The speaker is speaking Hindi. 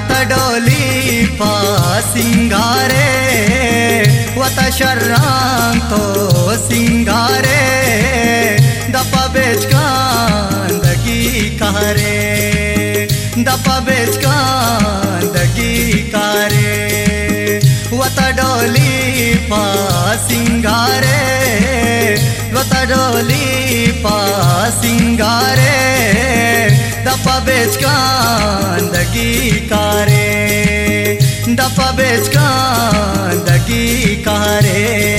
डोली पा सिंगारे, वत शर्रां तो सिंगारे, दपा बेच कांदगी कारे, दपा बेच कांदगी कारे। वत डोली पा सिंगारे, वत डोली पा बेचका दगी कहा रे?